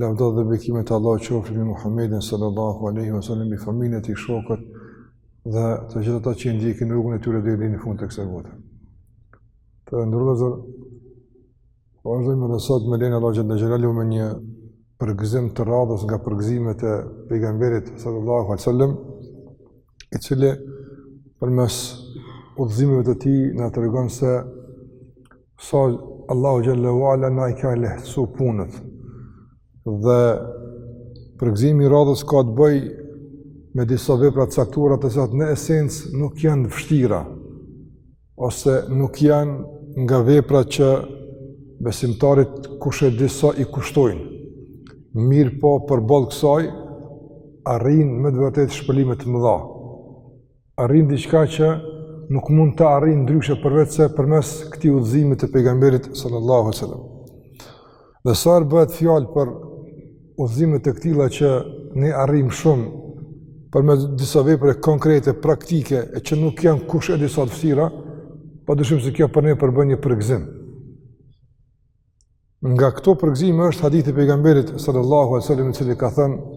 Lavdet dhe bekimet e Allahut qofshin mbi Muhammedin sallallahu aleyhi wa sallam mbi familjen e tij shokët dhe të gjithë ata që e ndjekin rrugën e tyre deri në fund të kësaj bote. Të nderuar vëllezër, vazhdojmë dhe sot me lejen e Allahut xhele xhelaluhu me një përgëzim të radhës nga përgëzimet e pejgamberit sallallahu aleyhi wa sallam i cili përmes udhëzimeve të tij na tregon se sa Allahu xhele ue ala na i ka lehtësu punët. Dhe përgëzimi i radhës ka të bëjë me disa vepra të caktuara të cilat në esencë nuk janë të vështira ose nuk janë nga vepra që besimtarit kush e di sa i kushtojnë. Mirëpo përballë kësaj arrin me të vërtetë shpërblime të mëdha. arrin diçka që nuk mund ta arrijë ndryshe përveçse përmes këtij udhëzimi të pejgamberit sallallahu alajhi wasallam. Dhe sa herë bëhet fjalë për udhëzime të këtilla që ne arrijmë shumë përmes disa veprave konkrete, praktike e që nuk janë kush e di sa të vështira, padyshim se kjo për ne përbën një përgëzim. Nga këto përgëzime është hadithi i pejgamberit sallallahu alajhi wasallam i cili ka thënë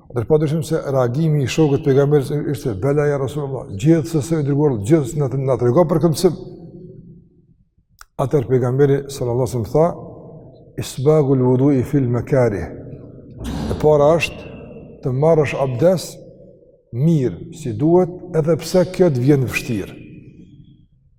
Dhe padyshim se reagimi i shokëve të pejgamberit ishte bela ja Rasulullah, gjithsesi o i dërguar, gjithsesi na trego për këtë mësim. Atëherë pejgamberi sallallahu alaihi wasallam tha, isbagul vudui fil mekarih. E para është të marrësh abdes mirë, si duhet, edhe pse kjo të vjen vështirë.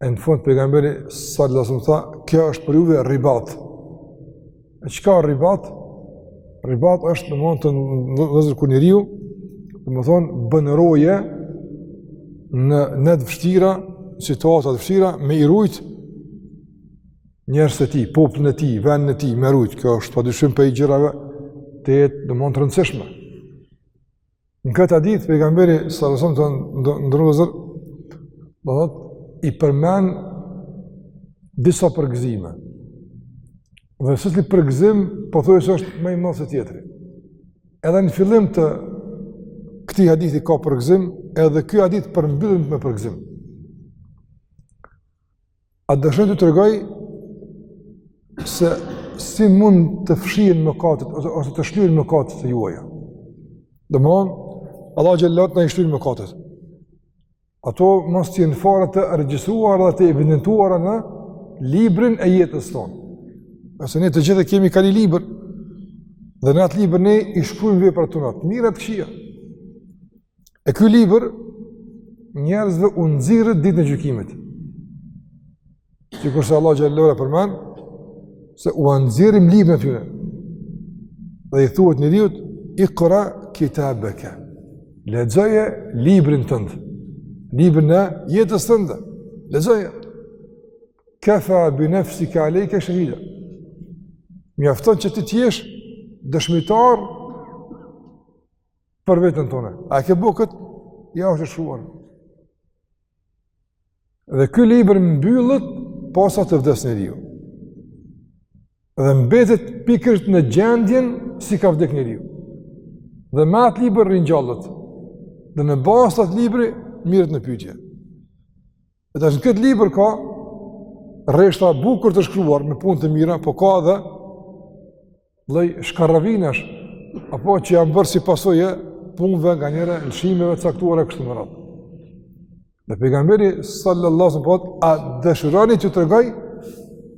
E në fund pejgamberi sallallahu alajhi wasallam tha, kjo është për juve ribat. E çka ribat? Ribat është domethënë të nderuar vëllezër kur njeriu, domethënë bën roje në net të vështira, situata të vështira me i rujt njerëzit e tij, popullin e tij, vendin e tij, me rujt. Kjo është padyshim prej gjërave tejet domethënë të rëndësishme. Në këtë hadith, pejgamberi salallahu alejhi ue selem të nderuar vëllezër, do të thotë, i përmend disa përgëzime. Dhe secili përgëzim, pothuajse është ma i madh se tjetri. Edhe në fillim të këtij hadithi ka përgëzim, edhe ky hadith përmbyllet me përgëzim. A dëshironi t'ju tregoj se si mund të fshihen mëkatet, ose, ose të shlyhen mëkatet e juaja. Domethënë, Allahu xhele ue ala t'na i shlyejë mëkatet. Ato mos të jenë fare të regjistruara dhe të evidentuara në librin e jetës tonë. Nëse ne të gjithë kemi ka një libër, dhe në atë libër ne i shkruajmë veprat tona, të mira të këqija. E ky libër njerëzve u nxirret ditën e gjykimit. Sikur se Allahu xhel-le e përmend se ua nxjerrim librin e tyre. Dhe i thuhet njeriut Iqra kitabaka. Lexoje librin tënd. Librin e jetës tënde. Lexoje. Kafa bi nafsika alayka shahida. Mjafton që ti të jesh dëshmitar për veten tënde. A ke bërë këtë? Ja është shkruar. Dhe ky libër mbyllet posa të vdes njeriu. Dhe mbetet pikërisht në gjendjen si ka vdek njeriu. Dhe me atë libër ringjallet. Dhe në bazë të atij libri merret në pyetje. E tash në këtë libër ka rreshta bukur të shkruar me punë të mira, po ka dhe lloj shkarravinash, apo që janë bërë si pasojë e punëve nganjëherë lëshimeve të caktuara e kështu me radhë. Dhe pejgamberi sallallahu sallam po thotë a dëshironi që t'ju tregoj,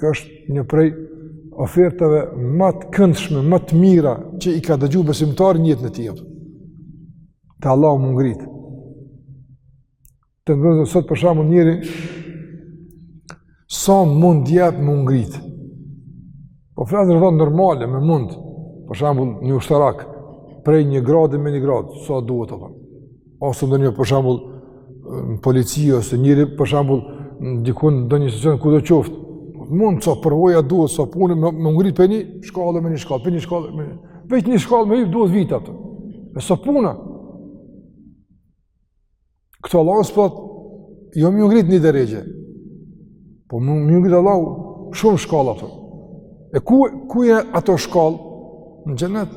Kjo është një prej ofertave ma të këndshme, ma të mira që i ka dëgju besimtari n'jetën e tij. Allahu me t'ngrit. Të ngritë, sot për shembull njeri, sa mund i duhet me u ngrit. Po flas në rrjedhën normale, me mund, për shembull një ushtarak, prej një grade në një gradë, sa duhet të përë. ose ndonjë për shembull në polici ose njeri për shembull diku në ndonjë institucion kudo qoftë. Mund, sa përvojë duhet sa punë me u ngrit prej një shkalle në një shkallë, prej një shkalle me. Veç një shkallë me i duhet vite atë. Me sa puna. Këtu Allahu s'po thotë, jo me ngrit një derexhe, po me ngrit Allahu shumë shkallë atë. E ku, ku janë ato shkallë? Në xhenet.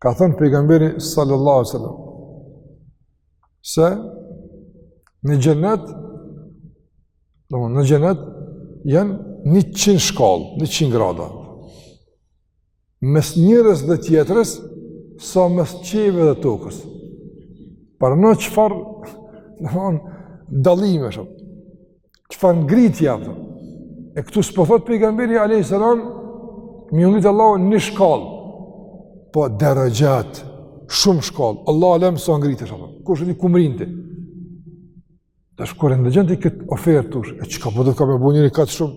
Ka thënë pejgamberi sallallahu alaihi wasallam se në xhenet, domethënë në xhenet janë 100 shkallë, 100 grada. Mes njërës dhe tjetrës, sa mes qiejve dhe tokës. Pra çfarë dallimi është. Çfarë ngritje ato. E këtu s'po thot pejgamberi a.s. Me ju ngritë Allahu një shkallë, po derexhat, shumë shkallë, Allah alem sa ngritë, shkallë. kush e di ku mrrin. Tash kur e dëgjon këtë ofertë, e çka po, çka ka me bo njeri këtë shumë,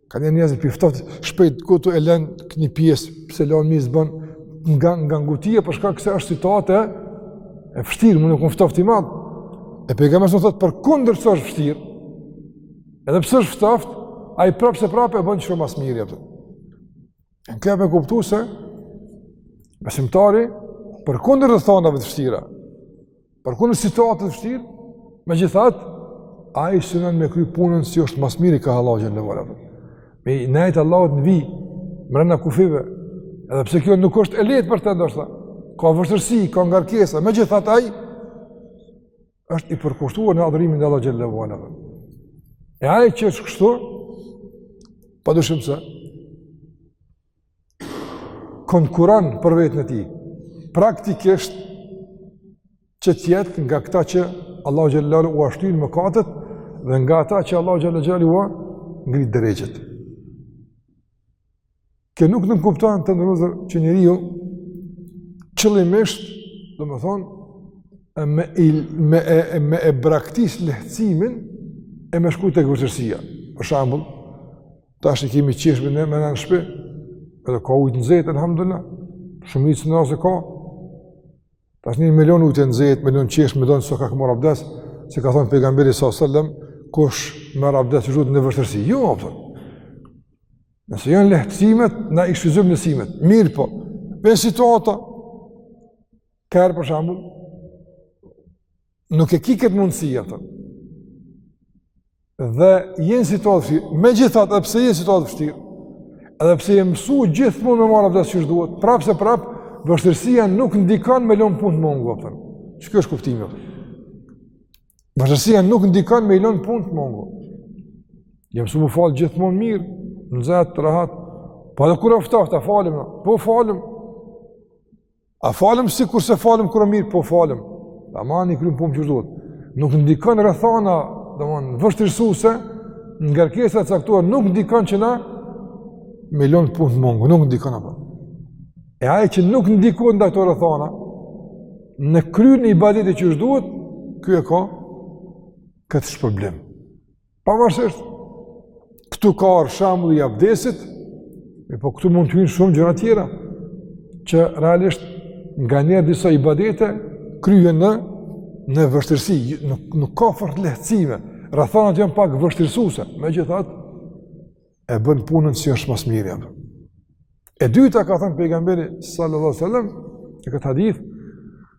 Ka njerëz prej ftoftit, shpejt, këtu e len një pjesë, pse len, mirë s'bën, nga, nga ngutia, për shkak se është situatë e, e vështirë, mund me kon ftoft i madhë. E pejgamberi a.s. thotë, përkundër se është vështirë, edhe pse është ftoft, ai prapë se prapë e bën që sa ma s'miri, jepëtë. Na jep me kuptu se besimtari përkundër rrethanave të vështira, përkundër situatës të vështirë, megjithatë, ai synon me kry punën si është ma së miri ka Allahu xhele ve ala. Me i nejtë Allahut në vijë, mrena kufijve, edhe pse kjo nuk është e lehtë për te ndoshta, ka vështërsi, ka ngarkesa, megjithatë ai, është i përkushtuar në adhurimin e Allahut xhele ve ala. E ai që është kështu, padyshim se konkurron për veten e tij. Praktikisht që të jetë nga këta që Allahu xhele ve ala ua shlyn mëkatet dhe nga ata që Allahu xhele ve ala ua ngrit derexhet. Kjo nuk nënkupton, të nderuar vëllezër, që njeriu qëllimisht, domethonë, me, me, me, me e braktis lehtësimin e me shku tek vështërsia. Për shembull, tash e kemi çeshmen mrena në shpi, edhe ka ujë të nxehtë, alhamdulillah, shumica nesh e ka, Tash njeri me lon ujtë e nxehtë, me lon çeshmen, domethonë se ka me marrë abdes, se ka thonë pejgamberi s.a.s. kush merr abdesin në vështërsi. Jo, a kupton. Nëse janë lehtësimet, na i shfrytëzojmë lehtësimet. Mirëpo, vjen situata, kur për shembull, nuk e ki këtë mundësi atëherë. Dhe je në situatë vështirë, megjithatë, edhe pse je në situatë vështirë, edhe pse je mësu gjithmonë me marrë abdes qysh duhet, prapëseprapë, vështërsia nuk ndikon me lënë punët mangu, a kupton. Që kjo është kuptimi, a kupton. Vështërsia nuk ndikon me lënë punët mangu. Jem mësu m'u falë gjithmonë mirë, në nxehtë, të rahat, po po edhe kur është ftohtë, a falemi, po falemi, A falemi sikurse falemi kur o mirë, po falemi. Taman i kryjmë punët qysh duhet. Nuk ndikon rrethana, domethonë vështirësuse, ngarkesa të caktuar, nuk ndikon që na, me lënë punët mangu, nuk ndikon a kupton. E ai që nuk ndikohet nga këto rrethana, në kryerjen e ibadetit qysh duhet, ky e ka këtë shpërblim. Pavarësisht, këtu ka ardhë shembulli i abdesit, e po këtu mund të hyjnë shumë gjëra tjera, që realisht nganjëherë disa ibadete kryhen në, në vështërsi, nuk, nuk ka fort lehtësime, rrethanat janë pak vështërsuse, megjithatë, e bën punën si është ma së miri. E dyta ka thënë pejgamberi sallallahu alejhi ve selem, në këtë hadith,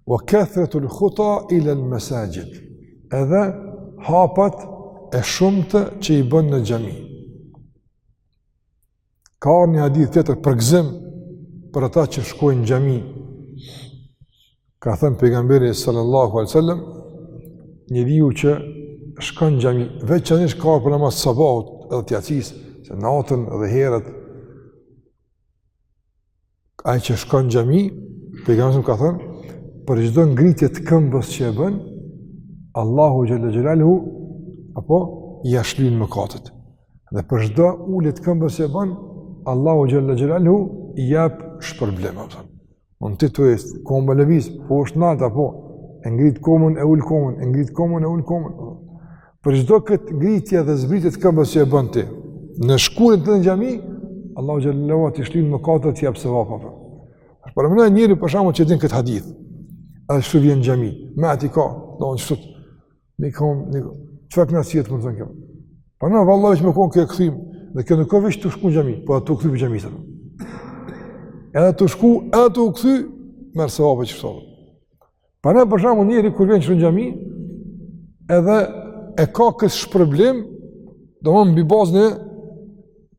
wa kethretul khuta ilel mesaxhid, edhe hapat e shumtë që i bën në xhami. Ka një hadith tjetër përgëzim për ata që shkojnë në xhami, Ka thënë pejgamberi sallallahu alaihi wasallam, njeriu që shkon xhami, veçanërisht ka për namaz të sabahut edhe të jacisë, se natën dhe herët ai që shkon xhami, pejgamberi ka thënë, për çdo ngritje të këmbës që e bën, Allahu xhalla xhelalu apo ia shlyn mëkatet. Dhe për çdo ulje të këmbës që e bën, Allahu xhalla xhelalu i jap shpërblim, apo Unë ti të jesë, komë me lëviz, po është nata, apo, e ngrit komën, e ul komën, e ngrit komën, e ul komën. Për çdo këtë ngritje dhe zbritje të këmbës që e bën ti, në shkuarjen tënde në xhami, Allahu xhelalu t'i shlyn mëkatet, të jep sevapa. Për për mëna njeri për shembull që din këtë hadith, edhe shtu vjen xhami, me ati ka, do të thotë, Ne kam ne çfarë të na sjellë më thënë. Po na vallahi më kon kë kthim, dhe kë nuk ka vesh të shkon xhami, po edhe tu kthy xhamisë. Edhe tu shku, edhe tu kthy, me sevapa çfarë. Po na për shembull njeri kur vjen në xhami, edhe e ka këtë shpërblim, domon mbi bazën e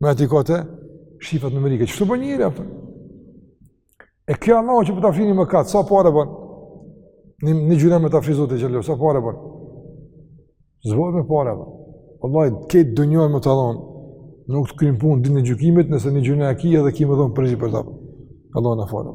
Me ati kote, shifrat numerike. Çka bën njeri, apëtën? E kjo Allahu që po t'i fshin mëkatet, sa pare bën? Një, një gjynah me ta fshi Zoti xhelalu, sa pare bën? Zvojt me pare për. Vallahi, këtë dynja me ta dhonë, nuk të kryn punë ditën e gjykimit, nëse një gjynah e ki edhe ki me dhonë përgjigje për të apëtën. Allahu na faltë.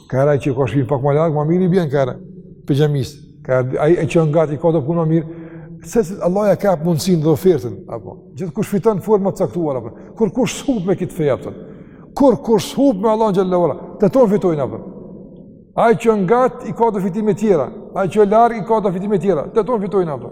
Kërë që ka shpinë pak më larg, ma mirë i bjenë kërë, prej xhamisë. Kërë ai e që ngat e ka, punë ma mirë, sepse Allahu ja hap mundësinë dhe ofertën, apo, gjithkush fiton në formë të caktuar, apo, kurkush s'hup me kit fe, apo, kurkush s'hup me Allahun xhelalu, të tanë fitojnë, apo, ai që ngat i ka do fitime tjera, ai që larg i ka do fitime tjera, të tanë fitojnë, apo,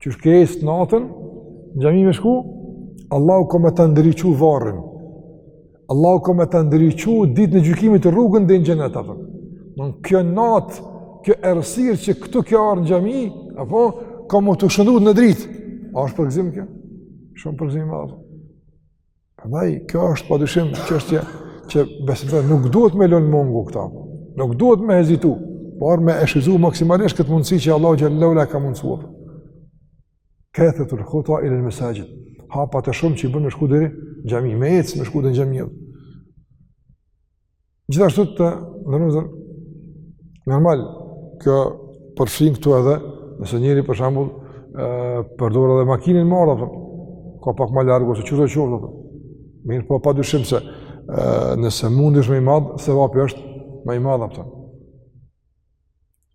Qysh ke ecë natën, në xhami me shku, Allahu ka me ta ndriçu varrin. Allahu ka me ta ndriçu ditën e gjykimit rrugën deri në xhenet, apër. Në kjo natë, kjo errësirë që këtu kjo arë në xhami, apo, ka me t'u shndërru në dritë. A është përgëzim kjo? Shumë përgëzim i madh. Prandaj kjo është padyshim çështje që besimtari nuk duhet me lënë mangu këta. Nuk duhet me hezitu, por me e shfrytëzu maksimalisht këtë mundësi që Allahu xhelalu e ka mundësuar. Kethretul huta ilel mesaxhid, hapat e shumtë që i bën me shku deri xhami, me ecë me shku dheri gjami Gjithashtu të nderuar vëllezër, normal, kjo përfshin këtu edhe, nëse njeri për shembull, përdor edhe makinën marë, dhe, ka pak ma larg, ose qërë dhe qërë, dhe, mirëpo pa dyshim se, nëse mundi është më i madh, sevapi është më i madh, dhe,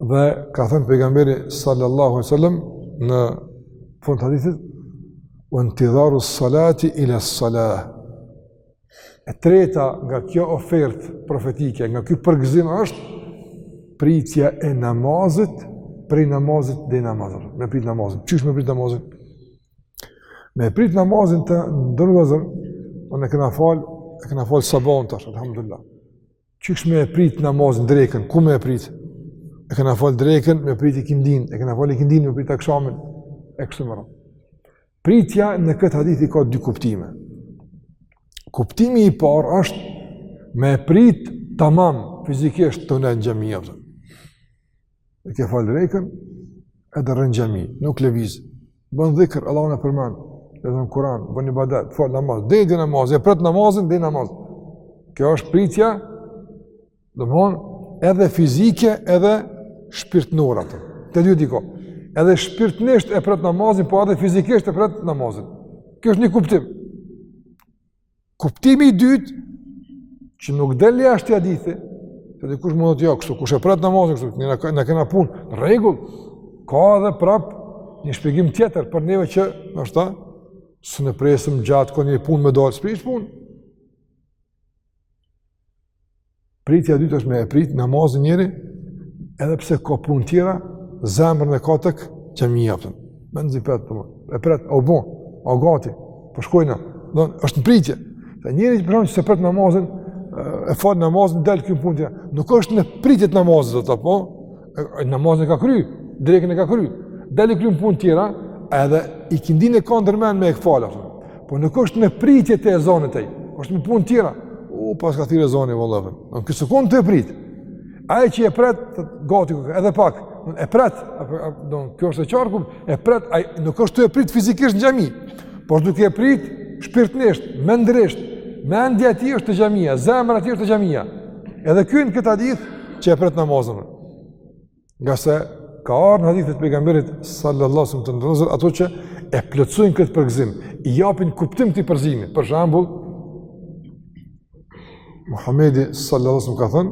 Dhe ka thënë pejgamberi sallallahu alaihi wasallam në fund të hadithit, "Wa intidharu salati ila salah." E treta nga kjo ofertë profetike, nga ky përgëzim është pritja e namazit prej namazit deri në namaz. Me prit namazin. Qysh me prit namazin? Me prit namazin të nderuar vëllezër, e kena falë, e kena falë sabahun tash, alhamdulillah. Qysh me e prit namazin drekën, ku me e prit? E kena falë drekën, me prit ikindinë, e kena falë ikindinë, me prit akshamin, e kështu me rend. Pritja në këtë hadith i ka dy kuptime. Kuptimi i parë është me e prit tamam fizikisht tu nejt në xhami, a kupton. E ke falë drekën, edhe rrin n'xhami, nuk lëviz. Bën dhikër, Allahun e përmend, edhe në Kur'an, bën ibadet, fal namaz, deri n'namaz, e pret namazin, deri n'namaz. Kjo është pritja, domethënë, edhe fizike, edhe shpirtnore. Të dyja i ka, edhe shpirtnisht e pret namazin, po edhe fizikisht e pret namazin. Kjo është një kuptim. Kuptimi i dytë, që nuk del jashta hadithit, dikush mund të thotë jo, kështu, kush e pret namazin, kështu, ne, ne, na kena punë, në rregull, ka edhe prapë një shpjegim tjetër për neve që, ndoshta, s'mun presim gjatë, ka një punë me dalë, s'prish punë. Pritja e dytë është me e prit namazin njeri, edhe pse ka punë tjera, zemrën e ka te xhamia, a kupton. Mezi pret po. E pret, a u bo, o gati. Po shkojna. Do është në pritje. Dhe njeri për shembull që s'e pret namazin, e fal namazin del kryn punë tjera. Nuk është në pritje të namazit a po. Namazin e ka kry, drekën e ka kry, del i kryn punë tjera, edhe ikindinë e ka ndërmend me e falë. Po nuk është në pritje të ezanit ai, është me punë tjera. U, paska thirrë ezani, vallahi. Ky s'ka konë tu e prit. Ai që e pret, të gati, edhe pak, e pret, do, kjo është e qartë, e pret, ai nuk është tu e prit fizikisht në xhami. Por duke e prit shpirtnisht, mendërisht, mendja e tij është te xhamia, zemra e tij është te xhamia. Edhe ky hyn në këtë hadith që e pret namazin. Ngase ka ardhur në hadithe të pejgamberit sallallahu alaihi wasallam të nderuar vëllezër ato që e plotësojnë këtë përgëzim, i japin kuptim këtij përgëzimi. Për shembull, Muhamedi sallallahu alaihi wasallam ka thënë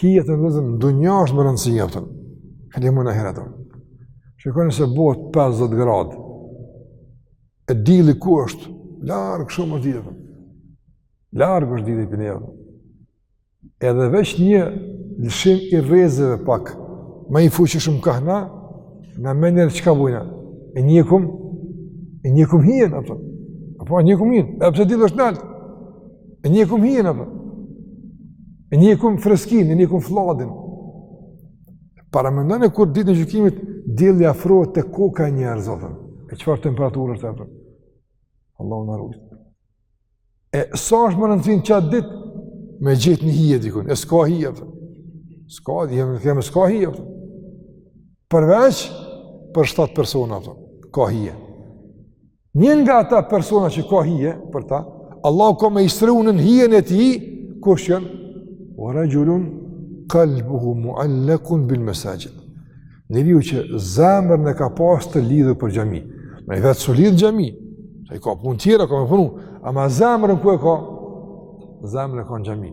Hija, të nderuar vëllezër, në dunja është me rëndësi, a kupton. Këti më në herë atëm. Shikoni se bëhet 50 gradë. E dilli ku është? Larg shumë është dilli, a kupton. Larg është dilli prej neve, a kupton. Edhe veç një lëshim i rrezeve pak ma i fuqishëm kah na, ne menjëherë çka bojna? E ndjekim, e ndjekim hijen, a kupton. A po, e ndjekim hijen, edhe pse dilli është nalt. E njek'm hijen apo? E njek'm freskinë, e njek'm flladin. Para mendon e kur ditën e gjykimit dielli afrohet te koka e njerëzve apo? E çfarë temperaturë është apo? Allahu na ruajt. E sa është me rëndësi n'at dit me gjet një hije dikun, e s'ka hije apo? S'ka, domethënë s'ka hije apo? Përveç për 7 persona apo? Ka hije. Një nga ata persona që ka hije për ta, Allahu ka me i strehu nën hijen e tij kush janë? Wa rajulun qalbuhu mu'allakun bil masajid. Njeriu që zemrën e ka pas të lidhur për xhami. Ai vetë s'u lidh n'xhami. Ai ka punë tjera, ka me punu, ama zemrën ku e ka? Zemrën e ka në xhami.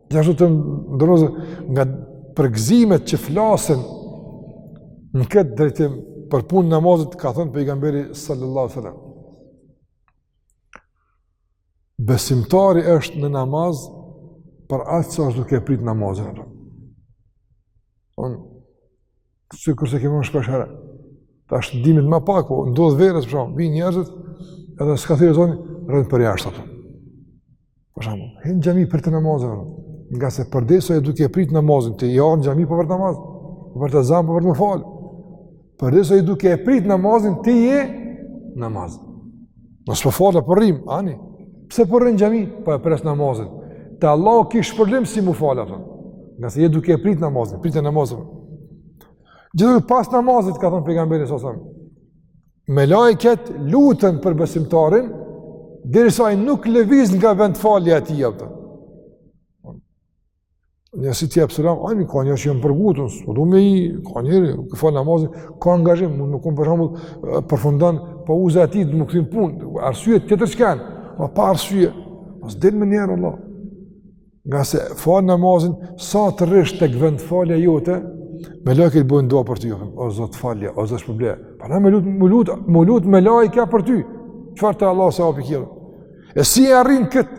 Gjithashtu të nderuar nga përgëzimet që flasin në këtë drejtim për punë namazit, ka thënë pejgamberi sallallahu sallam. Besimtari është në namaz për aq sa është duke e prit namazin. Unë, sikurse kemi ne shpeshherë. Tash dimrit më pak, po ndodh verës, për shembull, vijnë njerëzit, edhe s'ka thirr ezani, rrinë përjashta, apo. Për shembull, hin n'xhami prite namazin, ngase përderisa je duke prit namazin, ti je në xhami po pret namazin, për të zamë për për me fal. Përderisa je duke prit namazin, ti je n'namaz. Nëse s'po fala po rrim, ani, pse po rrin n'xhami, po e pres namazin, te Allahu ki shpërblim si m'u fal, apo. Ngase je duke e prit namazin, prite namazin. Gjithashtu pas namazit, ka thanë pejgamberi salallahu sallam, melaiket luten për besimtarin, derisa ai nuk lëviz nga vendfalja e tij, apo. Jo si të jep selam, ani, ka njerëz që janë për ngut, s'po du me i, ka njeri, ka fal namazin, ka angazhim, mund, nuk, unë për shembull, përfundan, pa po uza ati, dhe m'u kthy n'punë, arsye të tjera që kanë, ama pa arsye, mos dil menjëherë, Allah. Ngase fal namazin, sa të rrish tek vendfalja jote, melaiket bojnë dua për ty, jo, o Zot falja, o Zot shpërbleje, pa na me lutë, me lutë, me lutë, melaiket për ty, çfarë të Allah sa api kjelë, E si e arrin kët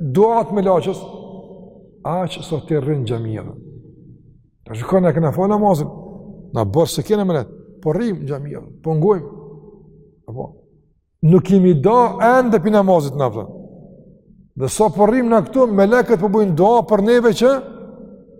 duan e melaqes? Aq sa ti rrin n'xhami. Tash shiko, na kena fal namazin. Namazin e kena mbet. Po rrim n'xhami edhe, po ngojm. Apo nuk jemi da ende pi namazit na, apo. Dhe sa po rrim na këtu melekët po bëjnë dua për neve që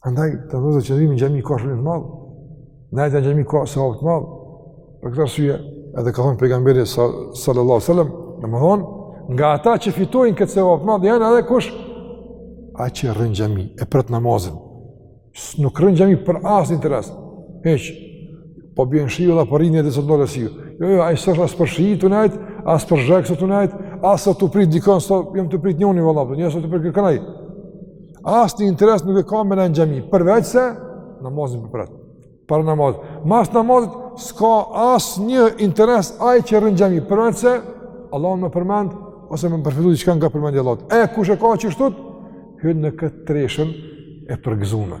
Andaj, vllezër, qëndrimi në xhami ka shumë të madhë, me nejt në xhami ka sevap të madh, për këtë arsye, edhe ka thonë pejgamberi sallallahu sallam, domethonë, nga ata që fitojnë këtë sevap të madh, janë edhe kush, ai që rrin n'xhami, e pret namazin, nuk rrin n'xhami për asnjë interes, hiç, po bjen shiu dhe po rri derisa t'nalet shiu, jo, jo, ai s'rrin as për shi tu nejt, as për zheg s'osht tu nejt, as tu prit dikën, s'jom tu prit njeri, valla, njësë tu prit kërkan, Asnjë interes nuk e ka me nejt në xhami, përveç se namazin po e pret. Para namazit. Mas namazit, s'ka asnjë interes ai që rrin n'xhami, përveç se Allahun me përmend, ose me përfitu diçka nga përmendja e Allahut. E, kush e ka qështu, hyn në këtë treshen e përgëzume.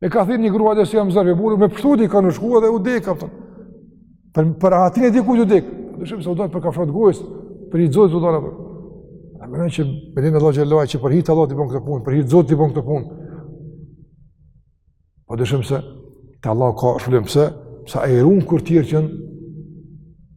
E ka thirë një grua dhe si jam zërë, e burë me pështu di ka në shkua dhe u dekë, apëton. Për, për atin e di ku ju dekë. Në shumë se u dojë për ka fshot gojës, për i dzojës u dojë, apëton. A më nëjë që me dhe me dhe gjellua, që për hir të Allahut e bon këtë punë, për hir të Zotit e bon këtë punë. Po dhe shumë se, te Allahu ka shpërblim pse, pse ai run kur tjerë që në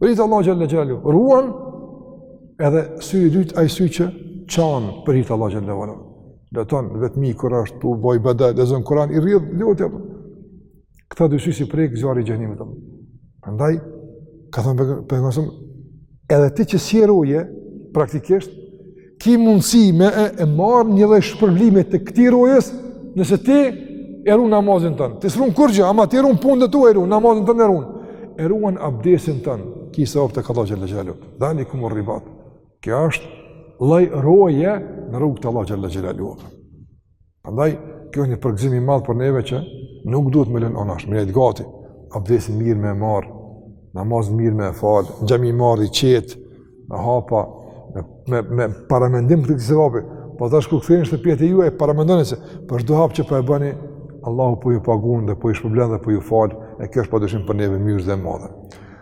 Rritë Allah Gjellë Gjellë, ruan edhe sy i dytë ajë sy që qanë për rritë Allah Gjellë Gjellë. Dhe tonë, vetë mi, kër është të boj bëda, dhe zënë kuran, i rritë, lotja. Këta dy sy si prej këzjarë i gjëhnimit. Andaj, ka thëmë për nësëm, edhe ti që si rruje, praktikisht, Ki mundësi me e, e marrë një lloj shpërblimi të këtij rojes, nëse ti e run namazin tënd. Ti s'run kurgjë, ama ti e run punën tu e ru, namazin tënd e run. E run abdesin tënd, ki sevap tek Allahu xhelle xhelaluhu. Dhalikumu rribat. Kjo është lloj roje në rrugë të Allahut xhelle xhelaluhu. Prandaj kjo është një përgëzim i madh për neve që nuk duhet me lënë anash, me nejt gati, abdesin mirë me marr, namaz mirë me fal, n'xhami me ardh i qetë, me hapa, me me, me paramendim të këtij sevapi. Po tash kur ktheheni n'shtëpiat e juaj, paramendoni se për çdo hap që po e bëni, Allahu po ju paguon dhe po ju shpërblen dhe po ju fal, e kjo është padyshim për neve myzhde e madhe.